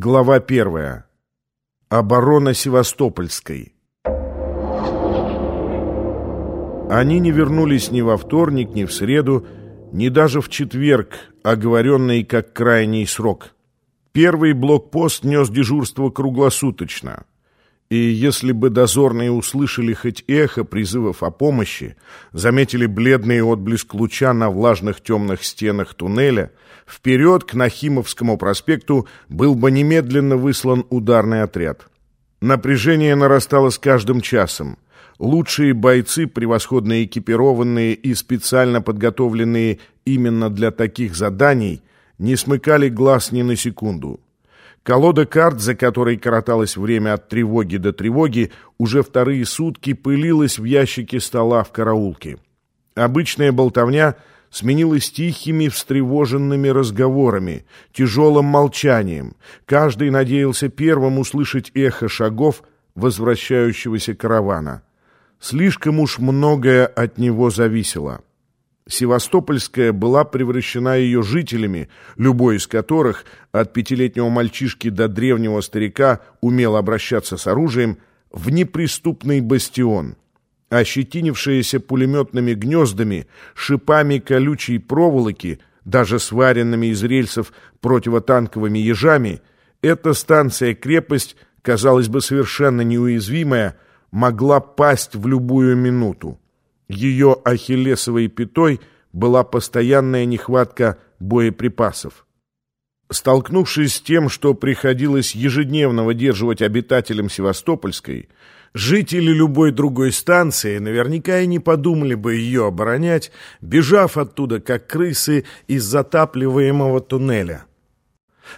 Глава первая. Оборона Севастопольской. Они не вернулись ни во вторник, ни в среду, ни даже в четверг, оговоренный как крайний срок. Первый блокпост нес дежурство круглосуточно. И если бы дозорные услышали хоть эхо призывов о помощи, заметили бледный отблеск луча на влажных темных стенах туннеля, вперед к Нахимовскому проспекту был бы немедленно выслан ударный отряд. Напряжение нарастало с каждым часом. Лучшие бойцы, превосходно экипированные и специально подготовленные именно для таких заданий, не смыкали глаз ни на секунду. Колода карт, за которой короталось время от тревоги до тревоги, уже вторые сутки пылилась в ящике стола в караулке. Обычная болтовня сменилась тихими, встревоженными разговорами, тяжелым молчанием. Каждый надеялся первым услышать эхо шагов возвращающегося каравана. Слишком уж многое от него зависело. Севастопольская была превращена ее жителями, любой из которых, от пятилетнего мальчишки до древнего старика, умел обращаться с оружием, в неприступный бастион. Ощетинившиеся пулеметными гнездами, шипами колючей проволоки, даже сваренными из рельсов противотанковыми ежами, эта станция-крепость, казалось бы, совершенно неуязвимая, могла пасть в любую минуту. Ее ахиллесовой пятой была постоянная нехватка боеприпасов. Столкнувшись с тем, что приходилось ежедневно выдерживать обитателям Севастопольской, жители любой другой станции наверняка и не подумали бы ее оборонять, бежав оттуда, как крысы из затапливаемого туннеля.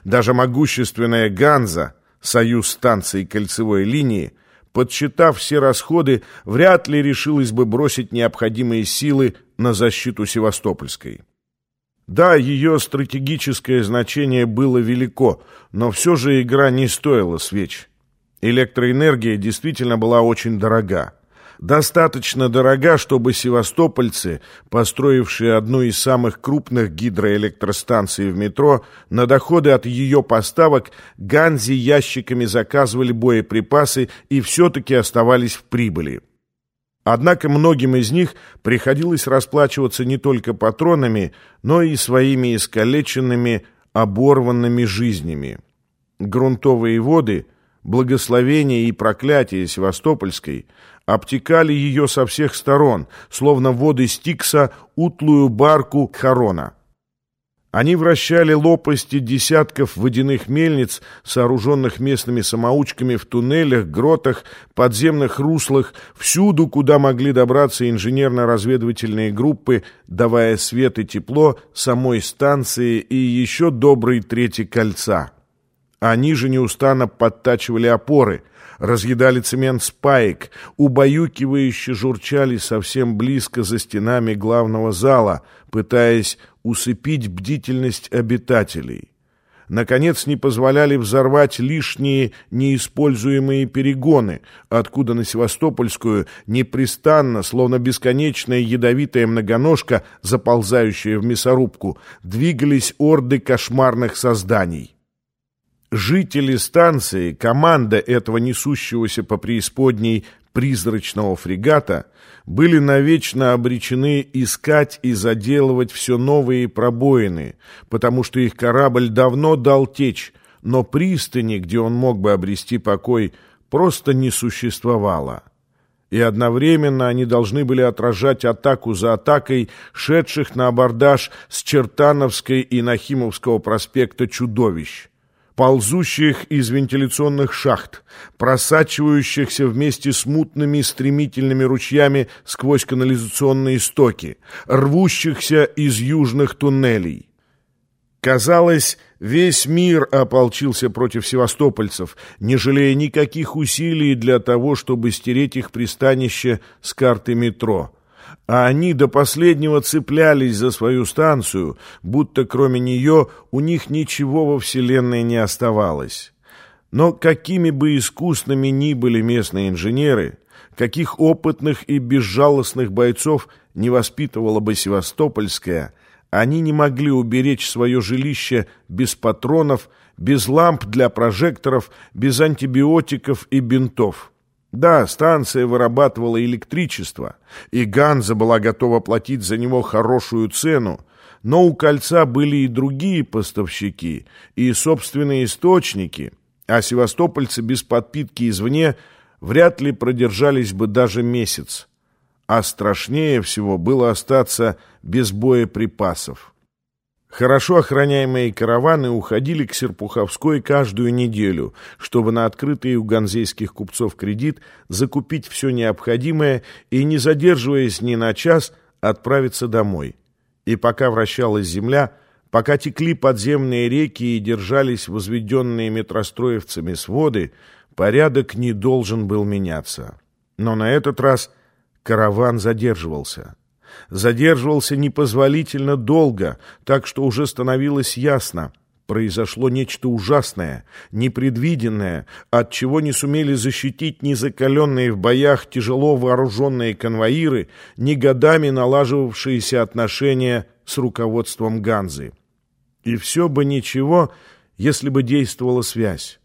Даже могущественная «Ганза», союз станций кольцевой линии, подсчитав все расходы, вряд ли решилась бы бросить необходимые силы на защиту Севастопольской. Да, ее стратегическое значение было велико, но все же игра не стоила свеч. Электроэнергия действительно была очень дорога достаточно дорога, чтобы севастопольцы, построившие одну из самых крупных гидроэлектростанций в метро, на доходы от ее поставок Ганзи ящиками заказывали боеприпасы и все-таки оставались в прибыли. Однако многим из них приходилось расплачиваться не только патронами, но и своими искалеченными, оборванными жизнями. Грунтовые воды – Благословение и проклятие Севастопольской обтекали ее со всех сторон, словно воды Стикса утлую барку Харона. Они вращали лопасти десятков водяных мельниц, сооруженных местными самоучками в туннелях, гротах, подземных руслах, всюду, куда могли добраться инженерно-разведывательные группы, давая свет и тепло самой станции и еще добрые трети кольца. Они же неустанно подтачивали опоры, разъедали цемент спаек, убаюкивающе журчали совсем близко за стенами главного зала, пытаясь усыпить бдительность обитателей. Наконец, не позволяли взорвать лишние неиспользуемые перегоны, откуда на Севастопольскую непрестанно, словно бесконечная ядовитая многоножка, заползающая в мясорубку, двигались орды кошмарных созданий. Жители станции, команда этого несущегося по преисподней призрачного фрегата, были навечно обречены искать и заделывать все новые пробоины, потому что их корабль давно дал течь, но пристани, где он мог бы обрести покой, просто не существовало. И одновременно они должны были отражать атаку за атакой шедших на абордаж с Чертановской и Нахимовского проспекта чудовищ ползущих из вентиляционных шахт, просачивающихся вместе с мутными стремительными ручьями сквозь канализационные стоки, рвущихся из южных туннелей. Казалось, весь мир ополчился против севастопольцев, не жалея никаких усилий для того, чтобы стереть их пристанище с карты метро а они до последнего цеплялись за свою станцию, будто кроме нее у них ничего во Вселенной не оставалось. Но какими бы искусными ни были местные инженеры, каких опытных и безжалостных бойцов не воспитывала бы Севастопольская, Они не могли уберечь свое жилище без патронов, без ламп для прожекторов, без антибиотиков и бинтов. Да, станция вырабатывала электричество, и Ганза была готова платить за него хорошую цену, но у кольца были и другие поставщики, и собственные источники, а севастопольцы без подпитки извне вряд ли продержались бы даже месяц. А страшнее всего было остаться без боеприпасов. Хорошо охраняемые караваны уходили к Серпуховской каждую неделю, чтобы на открытый у ганзейских купцов кредит закупить все необходимое и, не задерживаясь ни на час, отправиться домой. И пока вращалась земля, пока текли подземные реки и держались возведенные метростроевцами своды, порядок не должен был меняться. Но на этот раз караван задерживался задерживался непозволительно долго, так что уже становилось ясно. Произошло нечто ужасное, непредвиденное, от чего не сумели защитить ни закаленные в боях тяжело вооруженные конвоиры, ни годами налаживавшиеся отношения с руководством Ганзы. И все бы ничего, если бы действовала связь.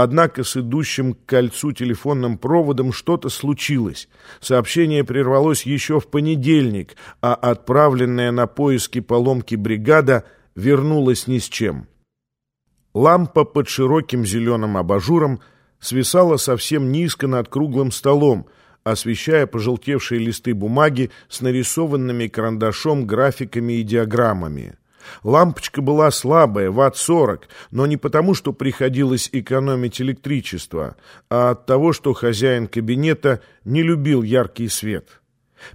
Однако с идущим к кольцу телефонным проводом что-то случилось. Сообщение прервалось еще в понедельник, а отправленная на поиски поломки бригада вернулась ни с чем. Лампа под широким зеленым абажуром свисала совсем низко над круглым столом, освещая пожелтевшие листы бумаги с нарисованными карандашом графиками и диаграммами. Лампочка была слабая, ватт-40, но не потому, что приходилось экономить электричество, а от того, что хозяин кабинета не любил яркий свет.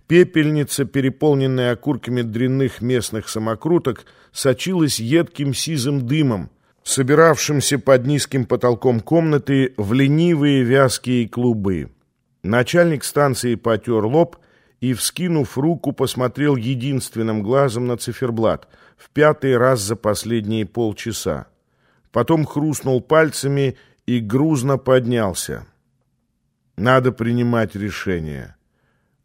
Пепельница, переполненная окурками дрянных местных самокруток, сочилась едким сизым дымом, собиравшимся под низким потолком комнаты в ленивые вязкие клубы. Начальник станции потер лоб и, вскинув руку, посмотрел единственным глазом на циферблат — в пятый раз за последние полчаса. Потом хрустнул пальцами и грузно поднялся. Надо принимать решение.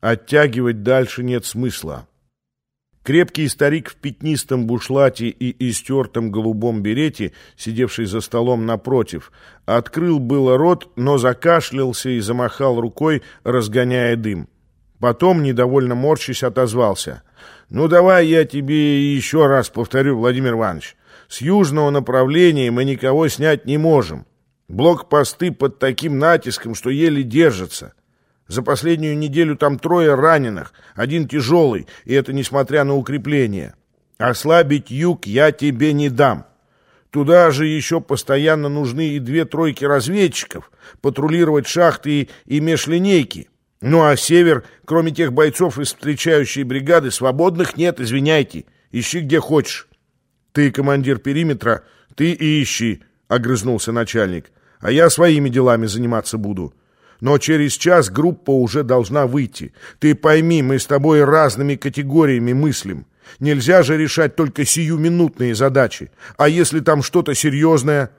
Оттягивать дальше нет смысла. Крепкий старик в пятнистом бушлате и истертом голубом берете, сидевший за столом напротив, открыл было рот, но закашлялся и замахал рукой, разгоняя дым. Потом, недовольно морщись, отозвался. «Ну, давай я тебе еще раз повторю, Владимир Иванович. С южного направления мы никого снять не можем. Блокпосты под таким натиском, что еле держатся. За последнюю неделю там трое раненых, один тяжелый, и это несмотря на укрепление. Ослабить юг я тебе не дам. Туда же еще постоянно нужны и две тройки разведчиков, патрулировать шахты и, и межлинейки». Ну а север, кроме тех бойцов из встречающей бригады, свободных нет, извиняйте. Ищи где хочешь. Ты командир периметра, ты и ищи, огрызнулся начальник. А я своими делами заниматься буду. Но через час группа уже должна выйти. Ты пойми, мы с тобой разными категориями мыслим. Нельзя же решать только сиюминутные задачи. А если там что-то серьезное?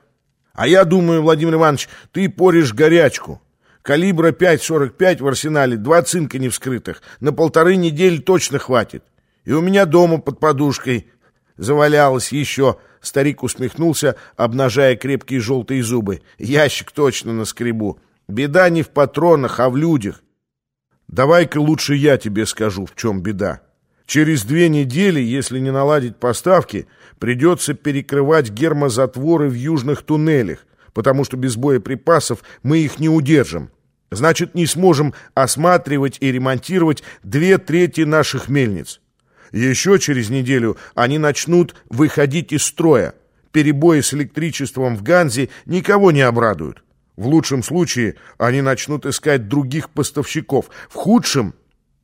А я думаю, Владимир Иванович, ты порешь горячку. Калибра 5,45 в арсенале, два цинка не вскрытых. На полторы недели точно хватит. И у меня дома под подушкой завалялось еще. Старик усмехнулся, обнажая крепкие желтые зубы. Ящик точно на скребу. Беда не в патронах, а в людях. Давай-ка лучше я тебе скажу, в чем беда. Через две недели, если не наладить поставки, придется перекрывать гермозатворы в южных туннелях, потому что без боеприпасов мы их не удержим. Значит, не сможем осматривать и ремонтировать две трети наших мельниц. Еще через неделю они начнут выходить из строя. Перебои с электричеством в Ганзе никого не обрадуют. В лучшем случае они начнут искать других поставщиков. В худшем...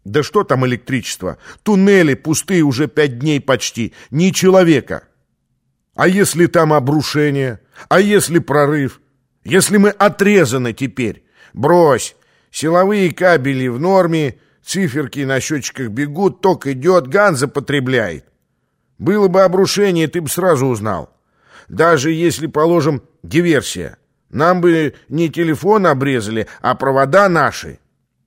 Да что там электричество? Туннели пустые уже пять дней почти. Ни человека. А если там обрушение? А если прорыв? Если мы отрезаны теперь? Брось! Силовые кабели в норме, циферки на счетчиках бегут, ток идет, Ганза потребляет. Было бы обрушение, ты бы сразу узнал. Даже если, положим, диверсия. Нам бы не телефон обрезали, а провода наши.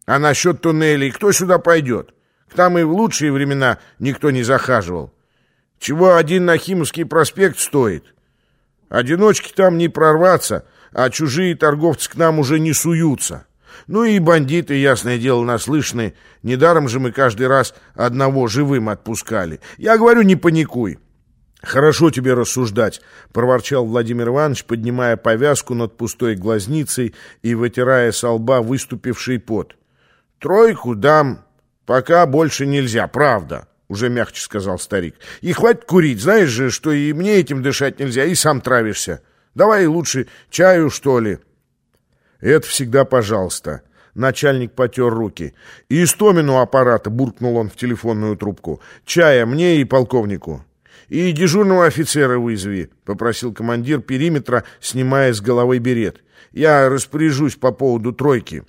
А насчет туннелей кто сюда пойдет? К нам и в лучшие времена никто не захаживал. Чего один Нахимовский проспект стоит? Одиночки там не прорваться, а чужие торговцы к нам уже не суются. Ну и бандиты, ясное дело, наслышаны. Недаром же мы каждый раз одного живым отпускали. Я говорю, не паникуй. «Хорошо тебе рассуждать», — проворчал Владимир Иванович, поднимая повязку над пустой глазницей и вытирая со лба выступивший пот. «Тройку дам, пока больше нельзя, правда», — уже мягче сказал старик. «И хватит курить, знаешь же, что и мне этим дышать нельзя, и сам травишься. Давай лучше чаю, что ли». «Это всегда пожалуйста». Начальник потер руки. «И Истомину аппарата!» — буркнул он в телефонную трубку. «Чая мне и полковнику». «И дежурного офицера вызови», — попросил командир периметра, снимая с головы берет. «Я распоряжусь по поводу тройки».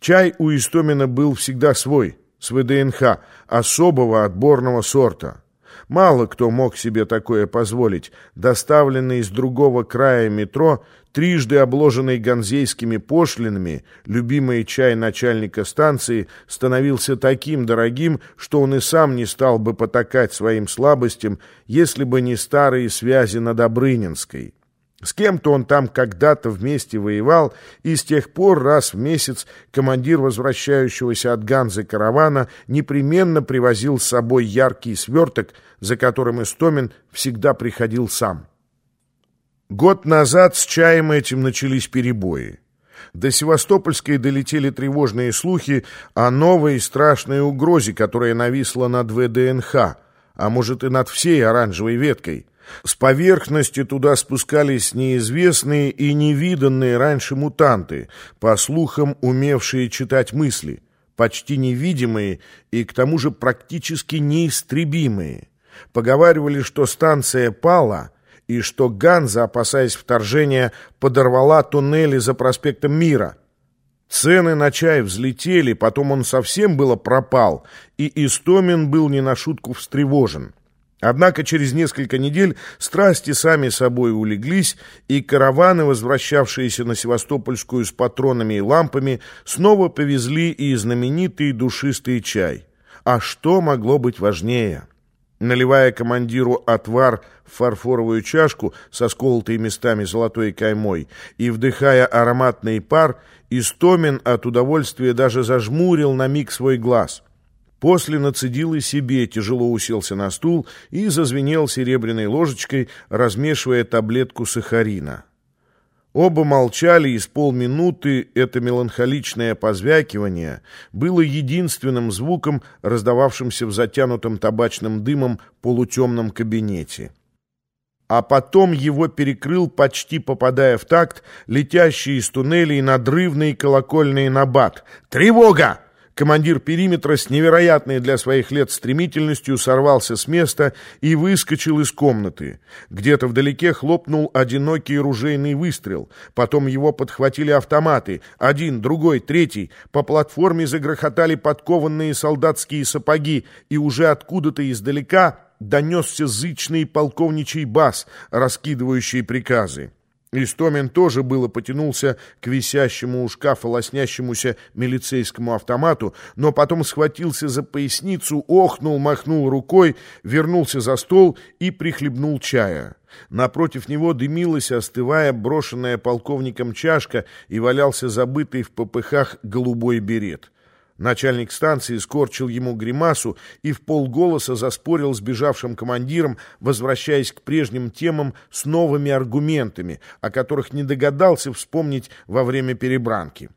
Чай у Истомина был всегда свой, с ВДНХ, особого отборного сорта. Мало кто мог себе такое позволить. Доставленный из другого края метро, трижды обложенный ганзейскими пошлинами, любимый чай начальника станции становился таким дорогим, что он и сам не стал бы потакать своим слабостям, если бы не старые связи на Добрынинской. С кем-то он там когда-то вместе воевал, и с тех пор раз в месяц командир возвращающегося от Ганзы каравана непременно привозил с собой яркий сверток, за которым Истомин всегда приходил сам. Год назад с чаем этим начались перебои. До Севастопольской долетели тревожные слухи о новой страшной угрозе, которая нависла над ВДНХ, а может и над всей оранжевой веткой – с поверхности туда спускались неизвестные и невиданные раньше мутанты, по слухам умевшие читать мысли, почти невидимые и к тому же практически неистребимые. Поговаривали, что станция пала, и что Ганза, опасаясь вторжения, подорвала туннели за проспектом Мира. Цены на чай взлетели, потом он совсем было пропал, и Истомин был не на шутку встревожен. Однако через несколько недель страсти сами собой улеглись, и караваны, возвращавшиеся на Севастопольскую с патронами и лампами, снова повезли и знаменитый душистый чай. А что могло быть важнее? Наливая командиру отвар в фарфоровую чашку со сколотой местами золотой каймой и вдыхая ароматный пар, Истомин от удовольствия даже зажмурил на миг свой глаз — После нацедил и себе, тяжело уселся на стул и зазвенел серебряной ложечкой, размешивая таблетку сахарина. Оба молчали, и с полминуты это меланхоличное позвякивание было единственным звуком, раздававшимся в затянутом табачным дымом полутемном кабинете. А потом его перекрыл, почти попадая в такт, летящий из туннелей надрывный колокольный набат. «Тревога!» Командир периметра с невероятной для своих лет стремительностью сорвался с места и выскочил из комнаты. Где-то вдалеке хлопнул одинокий ружейный выстрел. Потом его подхватили автоматы. Один, другой, третий. По платформе загрохотали подкованные солдатские сапоги, и уже откуда-то издалека донесся зычный полковничий бас, раскидывающий приказы. Истомин тоже было потянулся к висящему у шкафа лоснящемуся милицейскому автомату, но потом схватился за поясницу, охнул, махнул рукой, вернулся за стол и прихлебнул чая. Напротив него дымилась, остывая, брошенная полковником чашка и валялся забытый в попыхах голубой берет. Начальник станции скорчил ему гримасу и в полголоса заспорил с бежавшим командиром, возвращаясь к прежним темам с новыми аргументами, о которых не догадался вспомнить во время перебранки.